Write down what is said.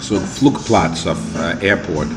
so Flugplatz of uh, airport.